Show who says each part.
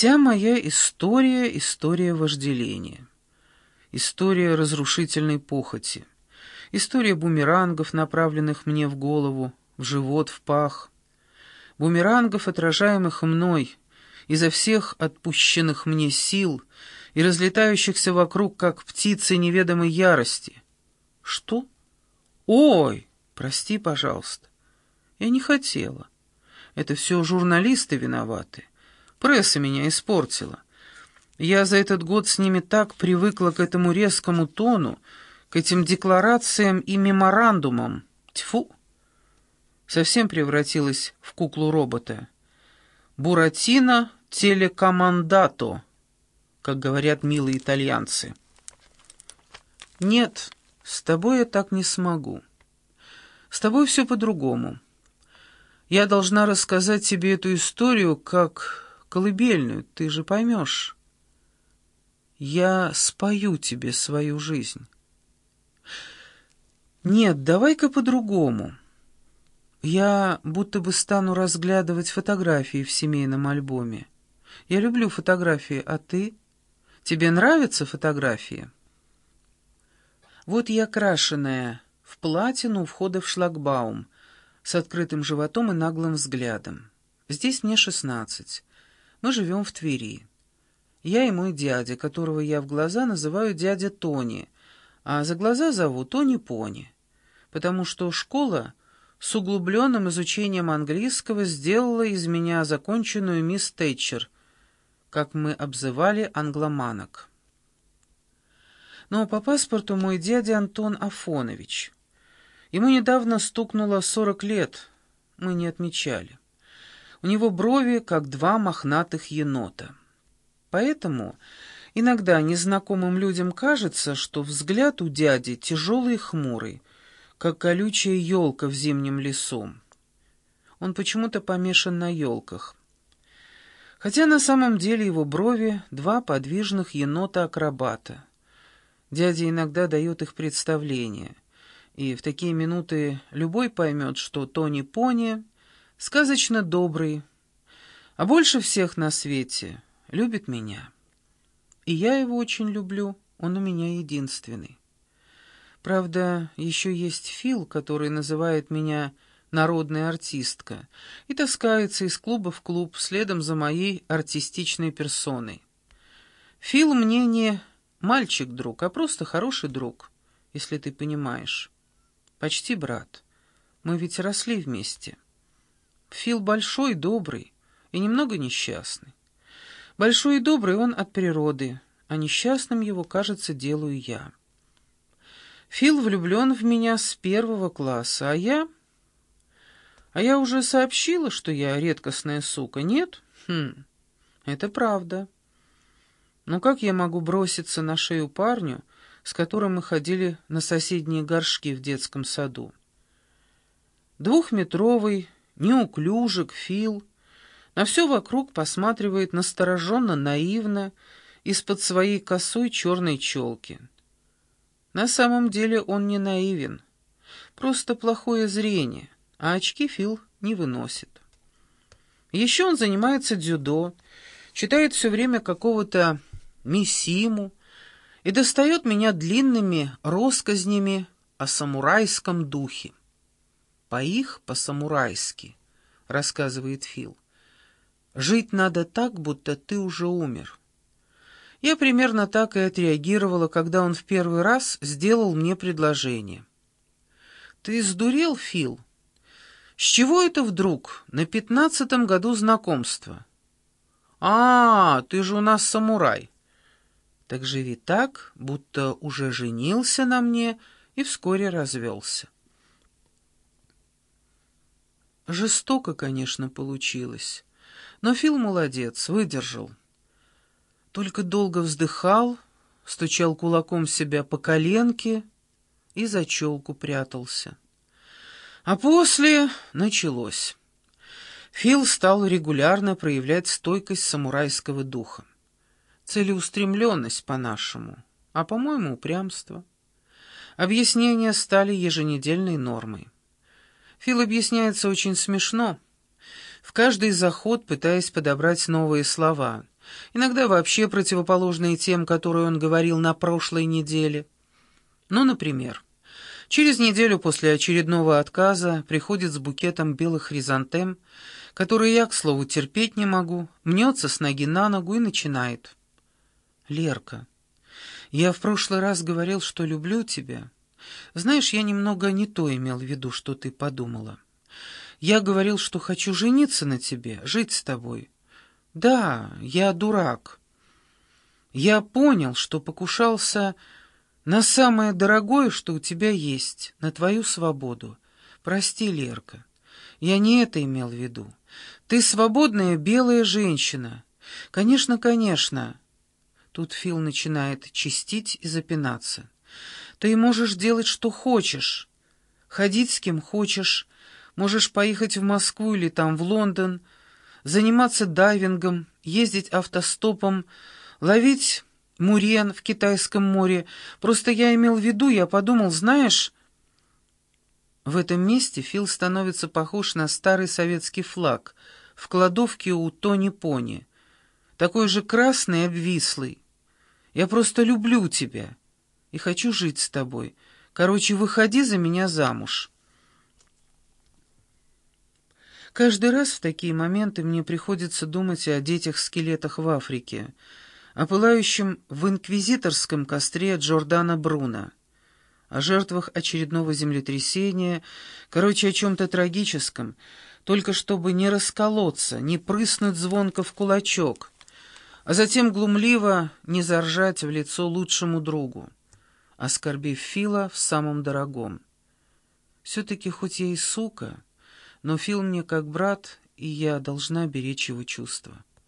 Speaker 1: Вся моя история — история вожделения. История разрушительной похоти. История бумерангов, направленных мне в голову, в живот, в пах. Бумерангов, отражаемых мной, изо всех отпущенных мне сил и разлетающихся вокруг, как птицы неведомой ярости. Что? Ой, прости, пожалуйста. Я не хотела. Это все журналисты виноваты. Пресса меня испортила. Я за этот год с ними так привыкла к этому резкому тону, к этим декларациям и меморандумам. Тьфу! Совсем превратилась в куклу-робота. Буратино телекомандато, как говорят милые итальянцы. Нет, с тобой я так не смогу. С тобой все по-другому. Я должна рассказать тебе эту историю как колыбельную, ты же поймешь. Я спою тебе свою жизнь. Нет, давай-ка по-другому. Я будто бы стану разглядывать фотографии в семейном альбоме. Я люблю фотографии, а ты? Тебе нравятся фотографии? Вот я крашеная, в платину у входа в шлагбаум, с открытым животом и наглым взглядом. Здесь мне шестнадцать. Мы живем в Твери. Я и мой дядя, которого я в глаза называю дядя Тони, а за глаза зову Тони-Пони, потому что школа с углубленным изучением английского сделала из меня законченную мисс Тэтчер, как мы обзывали англоманок. Но по паспорту мой дядя Антон Афонович. Ему недавно стукнуло сорок лет, мы не отмечали. У него брови, как два мохнатых енота. Поэтому иногда незнакомым людям кажется, что взгляд у дяди тяжелый и хмурый, как колючая елка в зимнем лесу. Он почему-то помешан на елках. Хотя на самом деле его брови — два подвижных енота-акробата. Дядя иногда дает их представление, и в такие минуты любой поймет, что Тони Пони сказочно добрый, а больше всех на свете любит меня. И я его очень люблю, он у меня единственный. Правда, еще есть Фил, который называет меня народная артистка и таскается из клуба в клуб следом за моей артистичной персоной. Фил мне не мальчик-друг, а просто хороший друг, если ты понимаешь. Почти брат. Мы ведь росли вместе. Фил большой, добрый и немного несчастный. Большой и добрый он от природы, а несчастным его, кажется, делаю я. Фил влюблен в меня с первого класса, а я... А я уже сообщила, что я редкостная сука, нет? Хм, это правда. Но как я могу броситься на шею парню, с которым мы ходили на соседние горшки в детском саду? Двухметровый, неуклюжик, Фил, на все вокруг посматривает настороженно, наивно, из-под своей косой черной челки. На самом деле он не наивен, просто плохое зрение, а очки Фил не выносит. Еще он занимается дзюдо, читает все время какого-то Мисиму и достает меня длинными россказнями о самурайском духе. По их, по-самурайски, рассказывает Фил. Жить надо так, будто ты уже умер. Я примерно так и отреагировала, когда он в первый раз сделал мне предложение. «Ты сдурел, Фил? С чего это вдруг? На пятнадцатом году знакомства?» «А, ты же у нас самурай. Так живи так, будто уже женился на мне и вскоре развелся». Жестоко, конечно, получилось. Но Фил молодец, выдержал. Только долго вздыхал, стучал кулаком себя по коленке и за челку прятался. А после началось. Фил стал регулярно проявлять стойкость самурайского духа. Целеустремленность по-нашему, а, по-моему, упрямство. Объяснения стали еженедельной нормой. Фил объясняется очень смешно, в каждый заход пытаясь подобрать новые слова — Иногда вообще противоположные тем, которые он говорил на прошлой неделе. Ну, например, через неделю после очередного отказа приходит с букетом белых хризантем, которые я, к слову, терпеть не могу, мнется с ноги на ногу и начинает. «Лерка, я в прошлый раз говорил, что люблю тебя. Знаешь, я немного не то имел в виду, что ты подумала. Я говорил, что хочу жениться на тебе, жить с тобой. Да, я дурак. Я понял, что покушался на самое дорогое, что у тебя есть, на твою свободу. Прости, Лерка, я не это имел в виду. Ты свободная белая женщина. Конечно, конечно. Тут Фил начинает чистить и запинаться. Ты можешь делать, что хочешь, ходить с кем хочешь, можешь поехать в Москву или там в Лондон, заниматься дайвингом, ездить автостопом, ловить мурен в Китайском море. Просто я имел в виду, я подумал, знаешь... В этом месте Фил становится похож на старый советский флаг в кладовке у Тони Пони. Такой же красный обвислый. Я просто люблю тебя и хочу жить с тобой. Короче, выходи за меня замуж». Каждый раз в такие моменты мне приходится думать о детях-скелетах в Африке, о пылающем в инквизиторском костре Джордана Бруно, о жертвах очередного землетрясения, короче, о чем-то трагическом, только чтобы не расколоться, не прыснуть звонко в кулачок, а затем глумливо не заржать в лицо лучшему другу, оскорбив Фила в самом дорогом. Все-таки хоть я и сука, но Фил мне как брат, и я должна беречь его чувства.